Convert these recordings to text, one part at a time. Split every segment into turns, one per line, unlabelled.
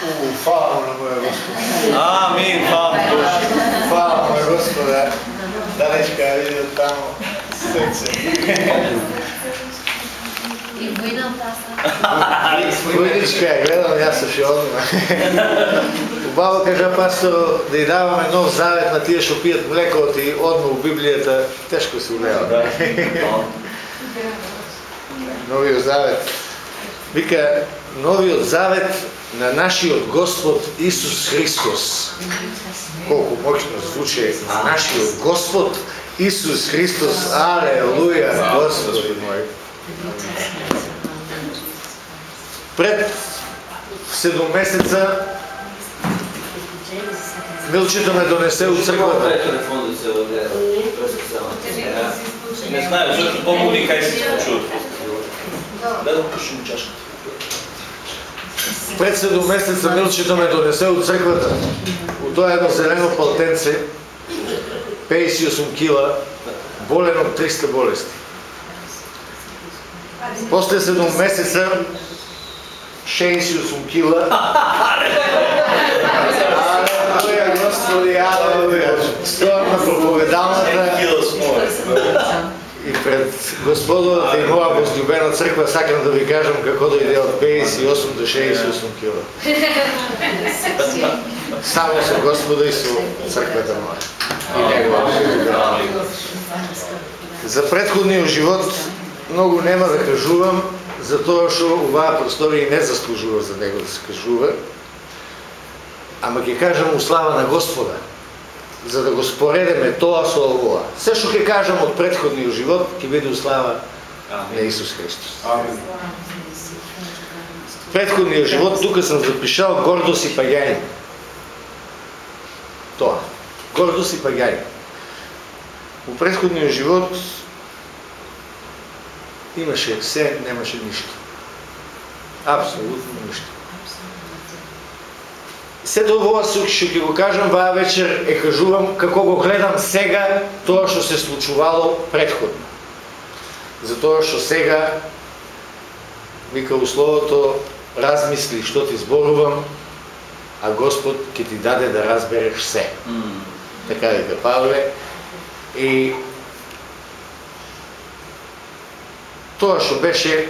U favu na moje gospode.
Amin, favu Bože.
Favu moje gospode. Dalečka je vidio tamo srce.
I vojna pasa.
Vojnička je gledala, ja sam še odmah. Babo kaže, pasto, da ji davame nov zavet, na ti ješ upijet mleko, ti odmah u Biblije, da teško
se
ugledao. Da, Novi zavet. Vika, новиот завет на нашиот Господ Исус Христос. Колку мощно звучи на нашиот Господ Исус Христос. Алелуја, Господи мој. Пред 7 месеца Милчето ме донесе у црквата.
да огледа. Не знае, зашто помоли кај се случува. Да да пушим чашката.
Пред 7 месеца Милчето ме донесе од црквата. У тоа едно зелено палтенце, 58 кила, болен од 300 болести. После 7 месеца 68 кила. Алелуја, Господи, алелуја. Стојам на проповедалната и пред Господовата и моја возлюбена црква сакам да ви кажам како дојде од 58 до 68 кила. Само со Господа и со црквата моја. И. За претходниот живот многу нема да кажувам, затоа што оваа просторија не заслужува за него да се кажува. Ама ќе кажам у слава на Господа, за да го споредеме тоа со овоа. Се што ќе кажам од претходниот живот ќе биде слава на Исус Христос. Претходниот живот тука сам запишал гордост и паѓање. Тоа. Гордост и паѓање. У претходниот живот имаше се, немаше ништо. Апсолутно ништо. Сето ова што ќе го кажам ваа вечер е кажувам како го гледам сега тоа што се случувало предходно. Затоа што сега вика условото размисли што ти зборувам, а Господ ќе ти даде да разбереш се. Така вика Павле. И тоа што беше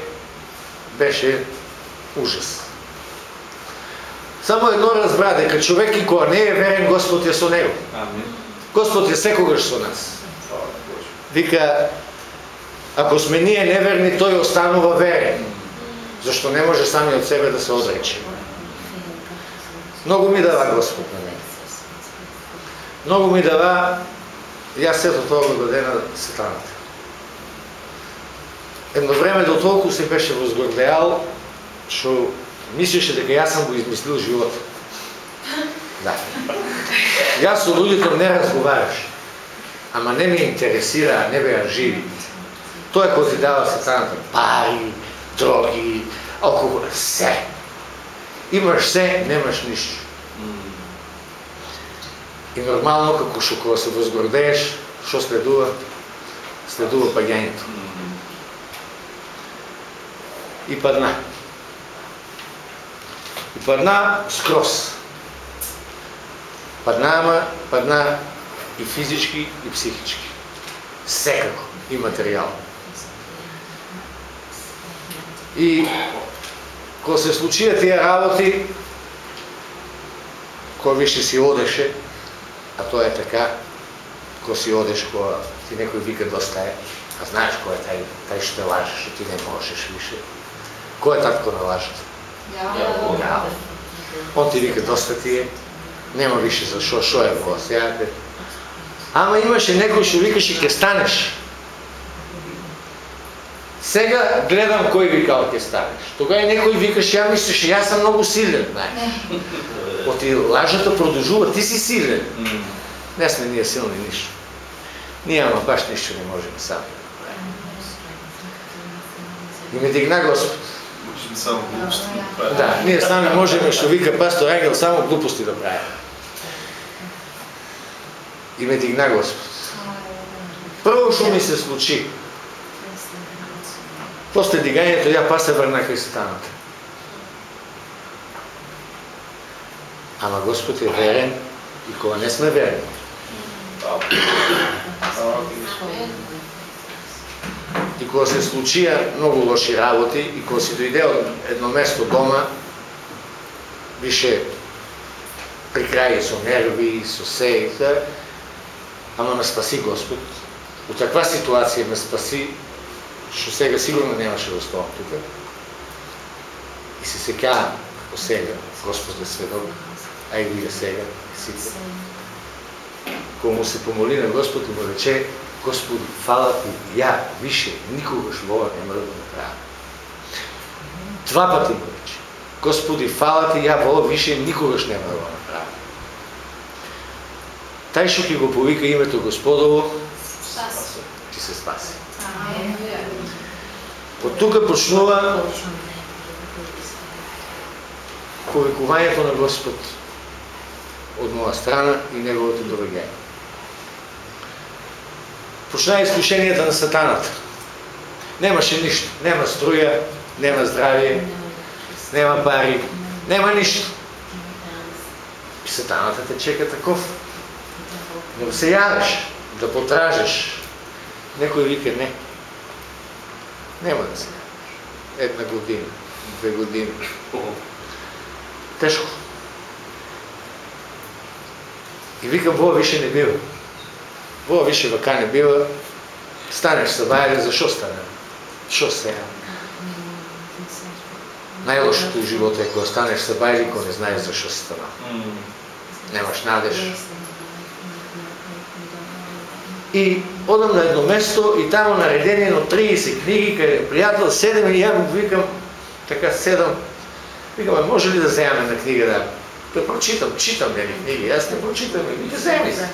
беше ужас. Само едно разбра дека човек и кога не е верен Господ е со него.
Амин.
Господ е секогаш со нас. Вика ако сме ние неверни, тој останува верен. Зашто не може сами од себе да се одрече. Многу ми дава Господ на мене. Многу ми дава јас сето тоа го даде на сатаната. Едно време до толку се беше возгордеал, што мислеше дека јас сам го измислил живот. Да. Јас со луѓето не разговараш. Ама не ме интересира, не беа живи. Тоа е кој ти дава сатаната. Пари, дроги, алкохол, се. Имаш се, немаш ништо. И нормално, како што кога се возгордееш, што следува? Следува паѓањето. И падна. И скрос. Парнама, парна и физички, и психички. Секако. И материјално. И кога се случија тие работи, кој више си одеше, а тоа е така, кој си одеш, кога ти некој вика да доста е, а знаеш кој е тај, тај што лажеш што ти не можеш више. Кој е татко на лажата? Ја. Он ти вика доста ти е, нема више за шо, шо е во сега. Ама имаше некој што викаше ќе станеш. Сега гледам кој викал ќе станеш. Тогава некој викаше, ја мислеше јас сум многу силен, знаеш. Оти лажата да продолжува, ти си силен. Не сме ние силни ништо. Ние ама баш ништо не можеме сами. И ме дигна Господ.
Само глупости да.
Да, ние сами можеме, што вика пастор Ангел, само глупости да правиме. И ме дигна Господ. Прво што ми се случи, после дигањето ја па се врнах кај. Ама Господ е верен и кога не сме верни. И кога се случија многу лоши работи и кога си дојде од едно место дома, више при крај со нерви, со се и се, ама ме спаси Господ. У таква ситуација ме спаси, што сега сигурно немаше да оставам тука. И се секавам по сега, Господ е сведок, а и вие сега, сите. Кога му се помоли на Господ и му рече, Господи, фала ти, ја више никогаш ова нема да го направам. Два пати му рече. Господи, фала ти, ја во више никогаш нема да го направам. Тај што ќе го повика името Господово, ќе се спаси. Од тука почнува повикувањето на Господ од моја страна и неговото довеѓање. Почна искушенијата на сатаната. Немаше ништо, нема струја, нема здравје, нема пари, нема ништо. И сатаната те чека таков. Не се јавиш, да потражеш. Некој вика не. Нема да се јавиш. Една година, две години. Тешко. И викам, во више не бива. Во више вака не бива. Станеш се бајле, зашо стане? Шо се? Најлошото у живота е кога станеш се бајле кога не знаеш зашо се стана. Немаш надеж. И одам на едно место и тамо наредени едно 30 книги, каде пријател седем и ја му викам, така седам, викам, може ли да земаме на книга да да прочитам, читам нели книги, јас не прочитам, ги земи се.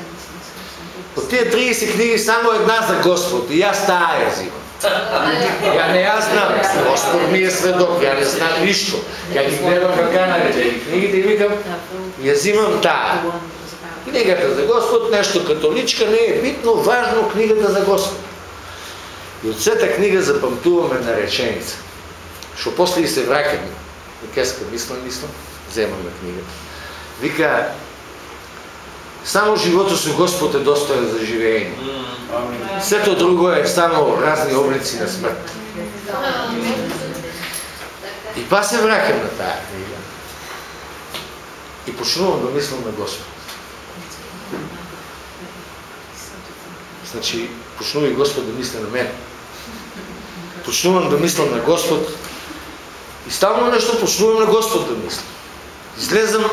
Од тие 30 книги само една за Господ и јас таа ја зимам. Ја не ја знам, Господ ми е сведок, ја не знам ништо. Ја ги гледам како и книгите и викам, ја зимам таа. Книгата за Господ, нешто католичка, не е битно, важно книгата за Господ. И од сета книга запамтуваме на реченица, што после и се враќаме. Кеска мислам, мислам, земаме книгата. Вика, само животот со Господ е достоен за живење. Сето друго е само разни облици на смрт. И па се враќам на таа книга. И почнувам да мислам на Господ. Значи, почнува и Господ да мисли на мене. Почнувам да мислам на Господ и стално нешто почнувам на Господ да мислам. Излезам,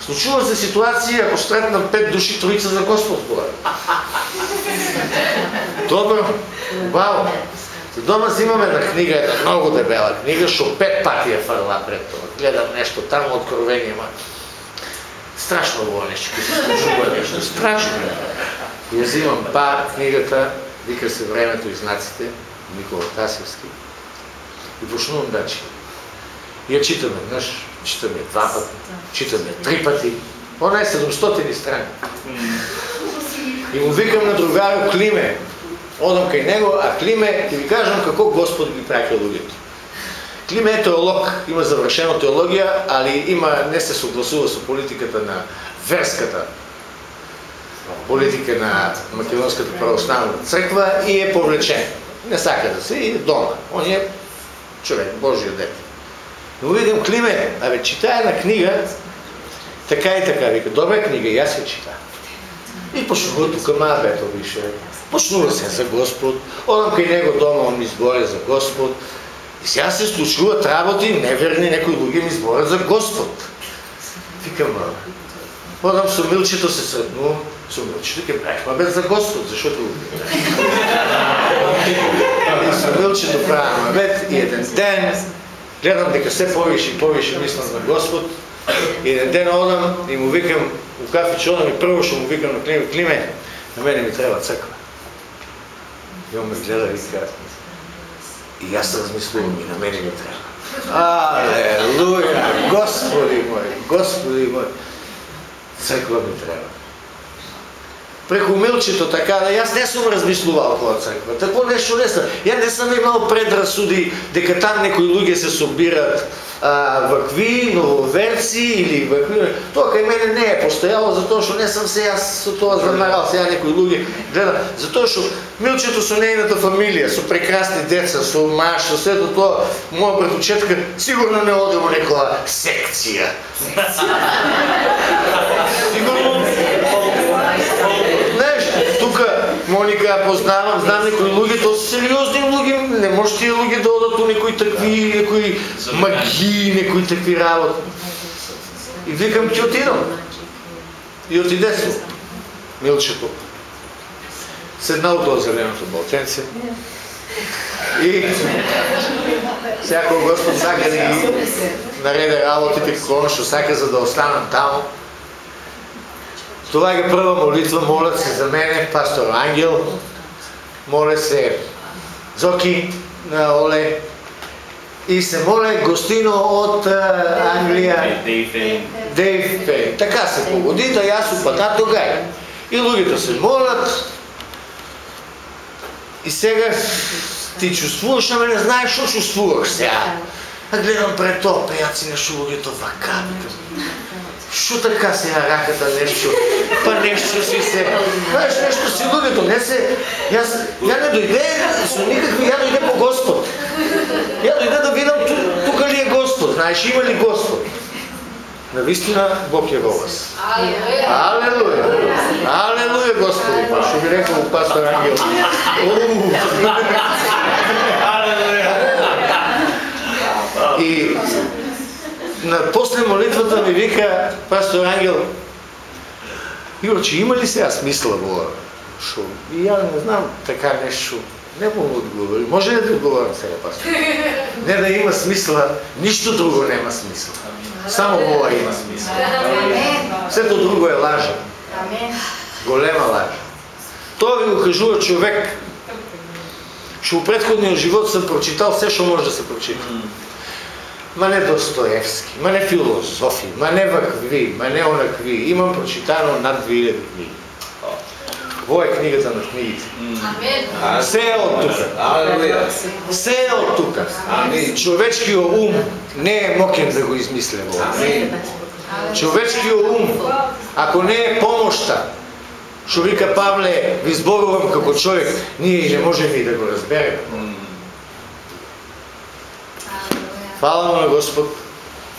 случува се ситуација, ако сретнам пет души, троица за Господ говори. Добро, убаво. За дома имаме на книга, една многу дебела книга, што пет пати ја фарла пред тоа. Гледам нешто таму откровение, ма страшно ово нешто, се случува нешто, страшно. Ја взимам па книгата, вика се времето и знаците, Никола Тасевски, и почнувам да читам. Ја читаме, знаеш, читаме два пати, читаме три пати. Она е 700 страни. И му викам на другаро Климе, одам кај него, а Климе, ќе ви кажам како Господ ги праќа луѓето. Климе е теолог, има завршено теологија, али има не се согласува со политиката на верската политика на Македонската православна црква и е повлечен. Не сака да се и дома. Он е човек, Божиот дете. Да Но увидим Климе, абе, читае на книга, така и така, вика, добра книга, јас ја чита. И почнува тука мабето више. Почнува се за Господ. Одам кај него дома, он ми збори за Господ. И сега се случуваат работи, неверни, некои луѓе ми зборат за Господ. Викам, Одам со Милчето се сретнувам, со Милчето ке правиш бед за Господ, зашто го И со Милчето правам бед и еден ден гледам дека се повише и повише мислам на Господ. И еден ден одам и му викам у кафе одам и прво што му викам на Климе, Климе, на мене ми треба црква. И он ме гледа и вика, и јас се размислувам и на мене ми треба. Алелуја, Господи мој, Господи мој, црква ми треба. Преку милчето така, да јас не сум размислувал кога црква. Тако нешто не сум. Ја не сум имал предрасуди дека там некои луѓе се собираат а, вакви нововерци или вакви... Тоа кај мене не е постојало затоа што не сам се јас со тоа замарал, сега некои луѓе гледа, затоа што Милчето со нејната фамилија, со прекрасни деца, со маш, со сето тоа, моја братучетка сигурно не оде во некоја секција. сигурно Моника познавам, знам некои луѓе, тоа се сериозни луѓе, не може тие луѓе да одат у некои такви, некои магии, некои такви работи. И викам, ќе отидам. И отиде се. Милчето. Седна у тоа зеленото балченце. И секој Господ сака да ги нареде работите како што сака за да останам таму. Тоа е прва молитва, молят се за мене, пастор Ангел, моле се Зоки на Оле и се моле гостино од Англија,
Дейв Фейн.
Така се погоди да јас упадам тогај. И луѓето се молат. И сега ти чувствуваш, ама не знаеш што чувствуваш сега. А гледам пред тоа, пејаци на шулогето вака. Шо така се на раката нешто, па нешто си се, знаеш нешто си луѓето, не се, јас, ја не дојде со никакви, ја дојде по Господ. Ја дојде да видам ту, тука ли е Господ, знаеш, има ли Господ. Навистина Бог е во вас. Алелуја. Алелуја, Господи. Па што би рекол пастор Ангел. Уу. И на после молитвата ми вика пастор Ангел, Јурче, има ли сега смисла во шо? И ја не знам така нешто. Не мога да одговори. Може ли да одговорам сега, пастор? Не да има смисла, ништо друго нема смисла. Само ова има смисла. Сето друго е лажа. Голема лажа. Тоа ви го кажува човек што во претходниот живот сам прочитал се што може да се прочита. Ма не Достоевски, ма не филозофи, ма не вакви, ма не онакви. Имам прочитано над 2000 книги. Во е книгата на книгите. Се е од тука. Се е од тука. Човечкиот ум не е мокен да го измисле во. Човечкиот ум, ако не е помошта, што вика Павле, ви зборувам како човек, ние и не можеме и да го разбереме. Фала му на Господ.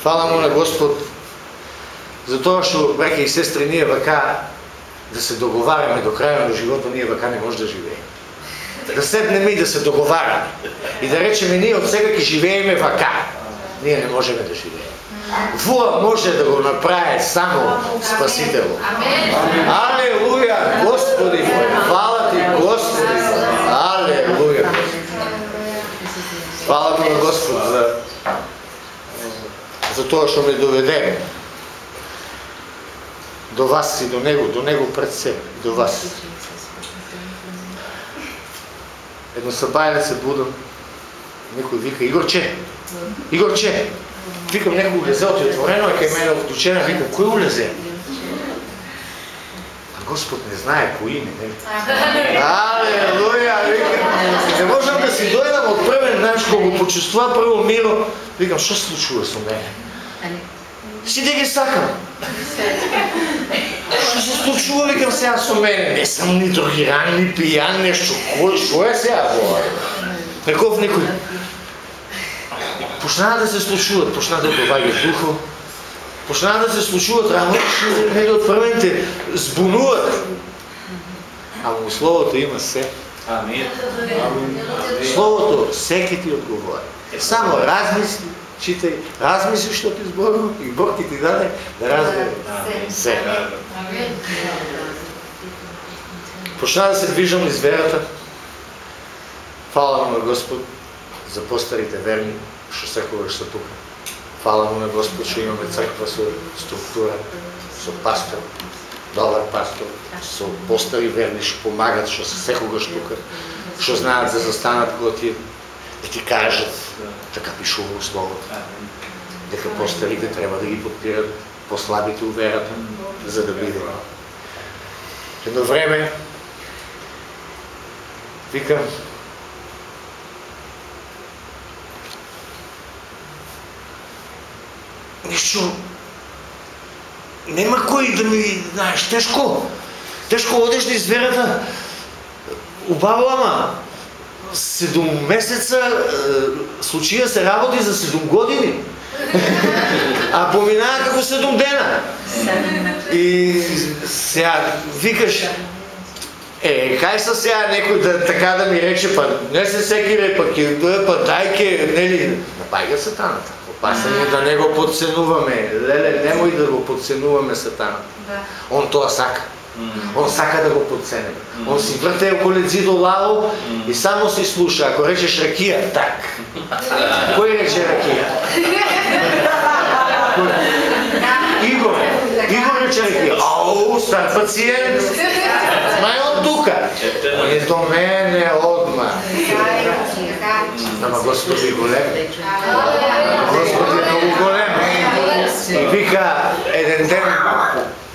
Фала му на Господ за тоа што, браќа и сестри, ние вака да се договараме до крајот на животот, ние вака не може да живееме. Да седнеме и да се договараме. И да речеме ние од сега ќе живееме вака. Ние не можеме да живееме. Воа може да го направи само Спасител. Алелуја, Господи мој, фала ти, Господи. Алелуја. Фала ти на Господ за за тоа што ме доведе до вас и до него, до него пред себе, до вас. Едно сабајле се будам, некој вика Игорче, Игорче, викам некој улезе од отворено, е кај мене вклучена, викам кој улезе? А Господ не знае по име, не? Алелуја, викам, не можам да си дојдам од првен, знаеш, кога го почувствува прво миро, викам, што се случува со мене? Си да ги сакам. Што се случува, викам сега со мене? Не сум ни дрогиран, ни пијан, нешто. Кој, што е сега ова? Неков некој. Почнаа да се случуваат, почнаа да доаѓаат духов, почнаа да се случуваат работи нели од првените збунуваат. Ама у словото има се.
Амин.
Словото се ќе ти одговори. Само размисли, читај, размисли што ти зборува и Бог ќе ти даде да разбере. Се. Почна да се движам из верата. Фала му на Господ за постарите верни што секогаш се тука. Фала му на Господ што имаме црква со структура, со пастор, добар пастор, со постари верни што помагат, што се секогаш тука, што знаат да застанат кога ти да ти кажат, така пишува во Словото, дека постарите треба да ги подпират послабите у верата, за да биде. Едно време, викам, нешто нема кој да ми, знаеш, тешко. Тешко одеш да низ верата. Убаво, ама седум месеца случија се работи за седум години. а поминаа како седум дена. И сега викаш, Е, кај са сега некој да така да ми рече, па не се секире, па ќе дое, па дајке, нели, напаѓа сатаната. Опасен е да не го подценуваме. Леле, немој да го подценуваме сатаната.
Да.
Он тоа сака. Он сака да го подценеме. Он си врте околу зидо лао и само си слуша. Ако речеш ракија, так. Кој рече ракија? Игор. Игор рече ракија. Ау, стар пациент. Мај од тука. Он е до мене одма. Ама Господи е голем. Господи е многу голем. И вика еден ден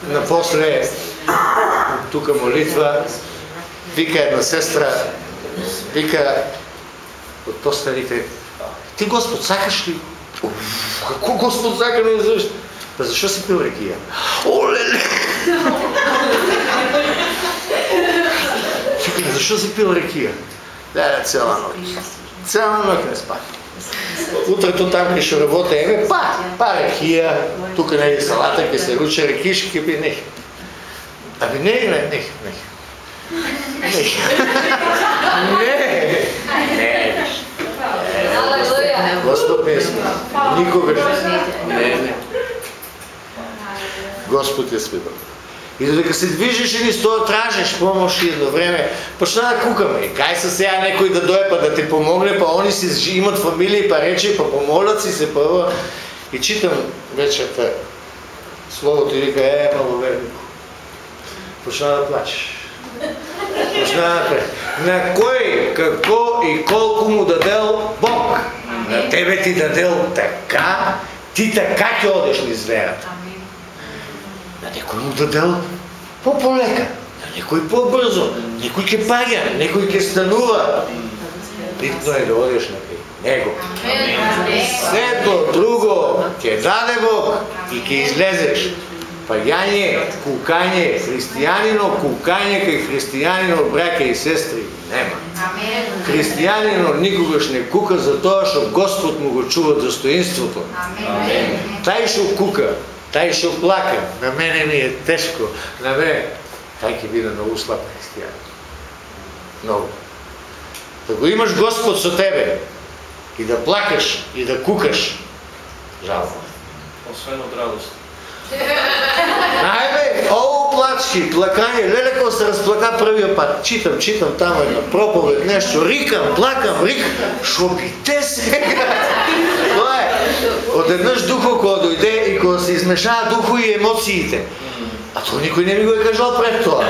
напосле тука молитва, вика една сестра, вика од постарите, ти Господ сакаш ли? Како Господ сака не зашто? Па зашо си пил рекија? Олеле! Чекай, зашо си пил рекија? Да, цела ноќ. Цела ноќ не спа. Утрето там ке што работе, еме, па, па рекија, тука не е салата, ке се руче рекиш, ке би нехи. Аби не, не, не, не. Не. Не. Не. Господ не сме. Никогаш. Не, не. Господ е сведок. И додека се движиш низ тоа тражиш помош и едно време, почна да кукаме. И кај се сега некој да дое па да ти помогне, па они си имат фамилија па рече, па помолат си се прво. И читам вечерта словото и вика, е, маловернико. Почна да плачеш. Почна да плачеш. На кој, како и колку му дадел Бог. На тебе ти дадел така, ти така ќе одеш низ верата. На некој му дадел по-полека, на некој по-брзо, некој ќе паѓа, некој ќе станува. Битно е да одеш на него. Се до друго ќе даде Бог и ќе излезеш. Паѓање, кукање, христијанино, кукање кај христијанино, браке и сестри, нема. Христијанино никогаш не кука за тоа што Господ му го чува достоинството. Тај што кука, тај што плака, на мене ми е тешко, на мене, тај ќе биде многу слаб христијан. Многу. Да го имаш Господ со тебе и да плакаш и да кукаш, жално.
Освен од радост.
Најбе, ово плачки, плакање, леле кој се разплака првиот пат, читам, читам таму една проповед, нешто, рикам, плакам, рикам, шо би те сега? Тоа е, одеднаш духо кога дојде и кога се измешаа духу и емоциите. А тоа никој не ми го е кажал пред тоа.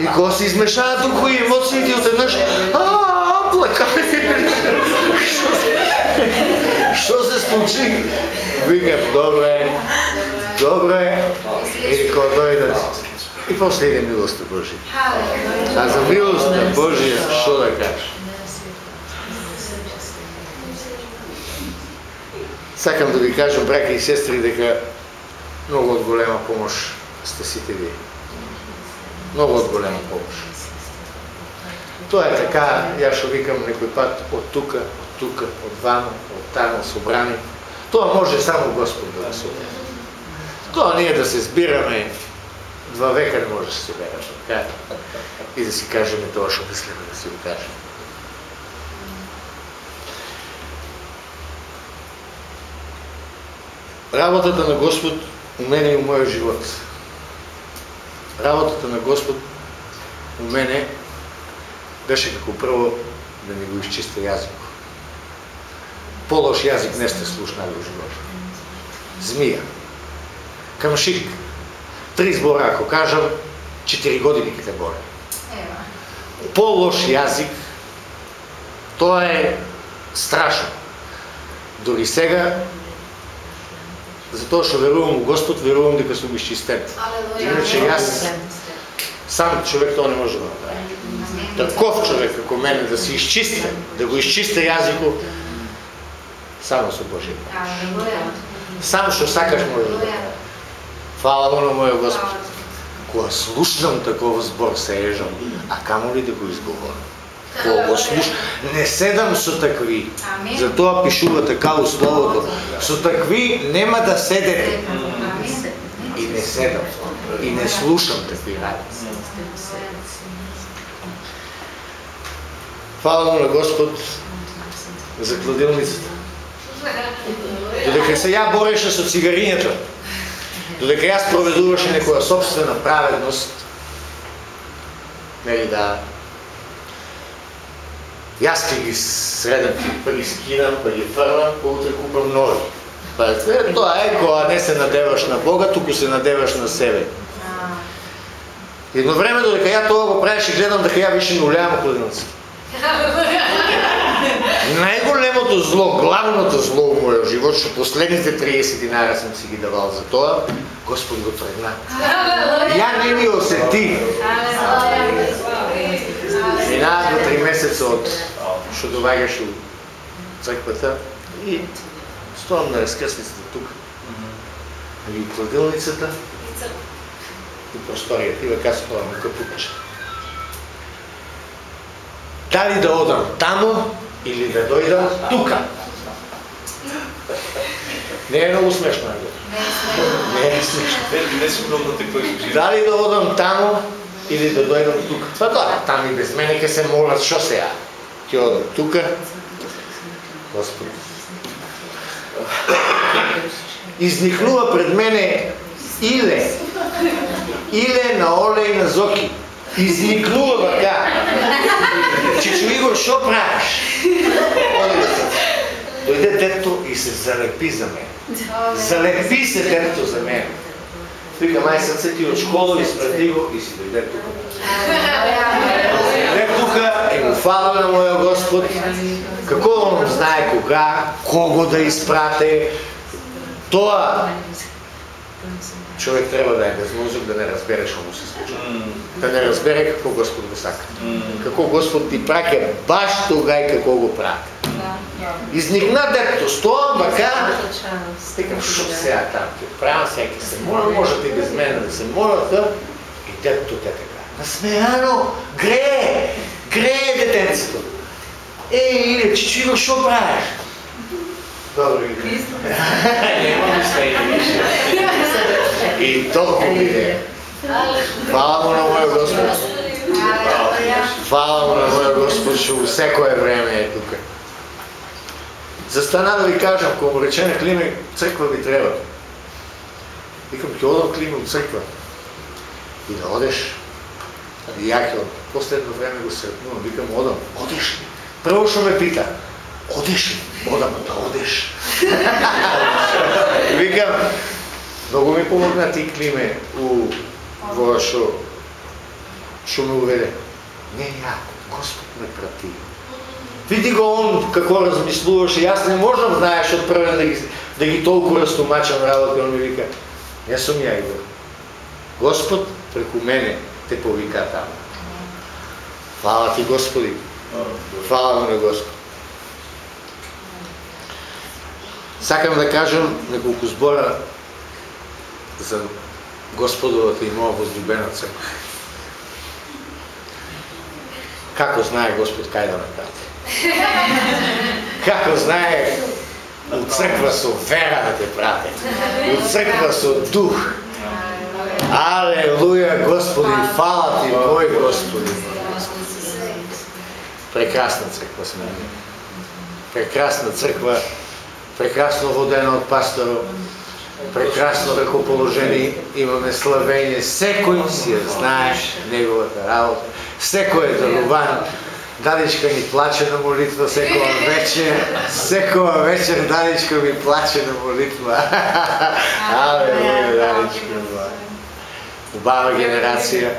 И кога се измешаа духу и емоциите, одеднаш, а, плакање. Што се, случи? Викам, добре, Добре, добро е, и кога дојдат. И после милост милоста Божија. А за милост, Божија, што да кажеш? Сакам да ви кажам, браки и сестри, дека многу од голема помош сте сите вие. Многу од голема помош. Тоа е така, јас што викам некој пат од тука, од тука, од вамо, од таму собрани. Тоа може само Господ да го собере. Тоа ние да се збираме два века не може да се збираме така? И да си кажеме тоа што мислиме да си го кажеме. Работата на Господ у мене и у мојот живот. Работата на Господ у мене беше како прво да ми го изчисти јазик. Полош јазик не сте слушнали у живот. Змија. Камшик. Три збора ако кажам, четири години ќе те боре. Полош јазик, тоа е страшно. Дори сега, затоа што верувам у Господ, верувам дека сум изчистен. Иначе јас сам човек тоа не може да направи. Таков човек како мене да се изчисти, да го изчисти јазикот, само со Божија помош. Сам што сакаш можеш да. Фала му на мојот Господ. Кога слушнам таков збор се ежам, а камо ли да го изговорам? Кога го слуш... Не седам со такви. Затоа пишува така условото. Со такви нема да седете. И не седам. И не слушам такви работи. Фала му на Господ за кладилницата. Додека се ја бореше со цигарињата, додека јас проведуваше некоја собствена праведност, нели да, јас ќе ги средам, ќе ги скинам, па ги фрлам, па утре купам нови. Па е, тоа е кога не се надеваш на Бога, туку се надеваш на себе. Едно време додека ја тоа го правиш и гледам дека ја више не улеам кладилницата. Првото зло, главното зло во мојот живот, што последните 30 динара сум си ги давал за тоа, Господ го тргна. Ја не ми осети. Минаа до три месеца од што доваѓаш у црквата и стоам на раскрсницата тука. И кладилницата и просторијата и века стоам на капутче. Дали да одам таму или да дојдам тука. Не е многу смешно, ајде. Не е смешно.
Не, многу такој живот.
Дали да одам таму или да дојдам тука. Па тоа, таму и без мене ќе се молат, што сега? Ќе одам тука. Господи. Изникнува пред мене Иле. Иле на Оле и на Зоки. Изникнува вака. Чичо Игор, што правиш? Дојде дето и се залепи за мене. Залепи се дето за мене. Вика, мај срце ти од школа и спреди го и си дојде тука. Дојде тука и му фала на мојот Господ, како он знае кога, кого да испрате. Тоа човек треба да е безмозок да не разбере што му се случува. Да не разбере како Господ го сака. Како Господ ти праќа баш тога и како го праќа. Изникна детето, стоам вака, Викам, што сега там, ќе правам сега, се моля, можете и без мене да се молате. И детето те така, насмеано, грее, грее детенцето. Е, Иле, чичиго, што правиш? Добро. Нема ми смејте више. И толку ми е. Фала му на мојот Господ. Фала му на мојот Господ, што секое време е тука. Застана да ви кажам, кога му речене Климе, црква ви треба. Викам, ќе одам Климе у црква. И да одеш. И ја ќе одам. Последно време го сретнувам, викам, одам. Одиш ли? Прво што ме пита, одиш ли? Одам, да одеш. викам, многу ми помогна ти Климе у во што што ме уведе. Не ја, Господ ме прати. Види го он како размислуваше, јас не можам, знаеш, од првен да ги, да ги толку растумачам работа, он ми вика, не сум ја Игор. Господ преку мене те повика таму. Фала ти Господи, фала му на Господ. Сакам да кажам неколку збора за Господовата и моја возлюбена црква. Како знае Господ кај да ме? Како знае у црква со вера да те прате, У црква со дух. Алелуја, Господи, фала ти, мој Господи. Прекрасна црква сме. Прекрасна црква, прекрасно водена од пасторот, прекрасно ракоположени, имаме славење, секој си ја знаеш неговата работа, секој е даруван, Дадичка ни плаче на молитва секоја вечер, секоја вечер Дадичка ми плаче на молитва. Алелуја, Дадичка. Убава генерација.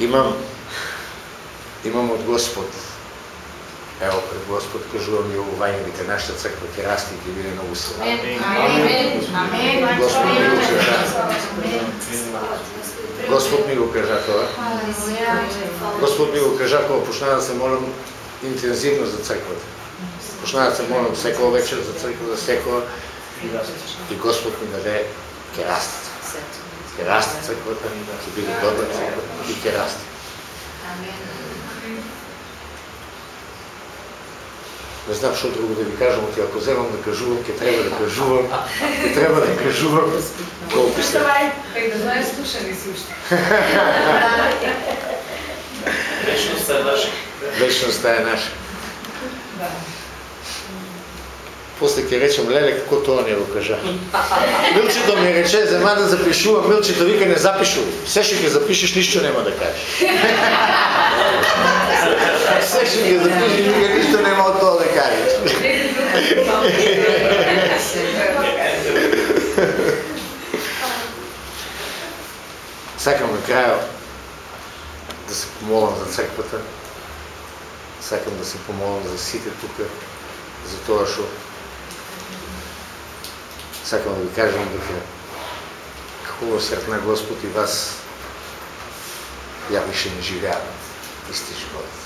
Имам имам од Господ. Ево пред Господ кажувам и овување дека нашата црква ќе расте и ќе биде многу силна. Господ ми го кажа. Господ ми го кажа тоа. Господ ми го кажа кога почна да се молам интензивно за црквата. Почна да се молам секоја вечер за црква, за секоја И Господ ни даде ќе расте. Ќе расте црквата, ќе биде добра црква и ќе расте. Не знам што друго да ви кажам, оти ако земам да кажувам, ќе треба да кажувам, ќе треба да кажувам колку се.
Кај да знаеш слушани си уште.
Вечноста е наша.
Вечноста е наша.
Да.
После ќе речем, леле, како тоа не го кажа. Милчето ми рече, зема да запишувам, Милчето вика не запишувай. Се што ќе запишеш, ништо нема да кажеш. Се што ќе запишеш, вика ништо нема од тоа да кажеш. Сакам на крајот да се помолам за црквата. Сакам да се помолам за сите тука, за тоа што сакам да ви кажам дека хубаво сред на Господ и вас ја више не живеам исти живот.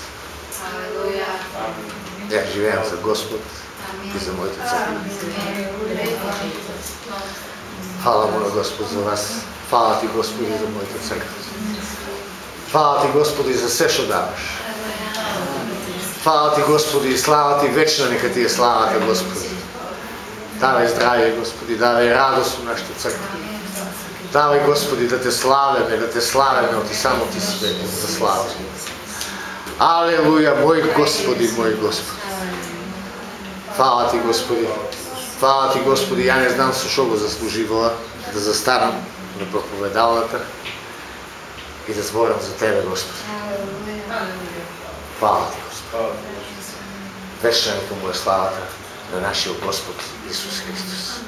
Ја живеам за Господ и за моите цркви. Фала му на Господ за вас. Фала ти Господи за моите цркви. Фала ти Господи за се што даваш. Фала ти Господи и слава ти вечна нека ти е славата Господи. Давај здравје Господи, давај радост у нашата црква. Давај Господи да те славеме, да те славеме од само ти свет за слава. Алелуја, мој Господи, мој Господи. Фала ти Господи. Фала ти Господи, ја не знам со што го заслуживала да застанам на проповедалата и да зборам за Тебе, Господи. Фала ти, Господи. Вечна нека му е славата на нашиот Господ Исус Христос.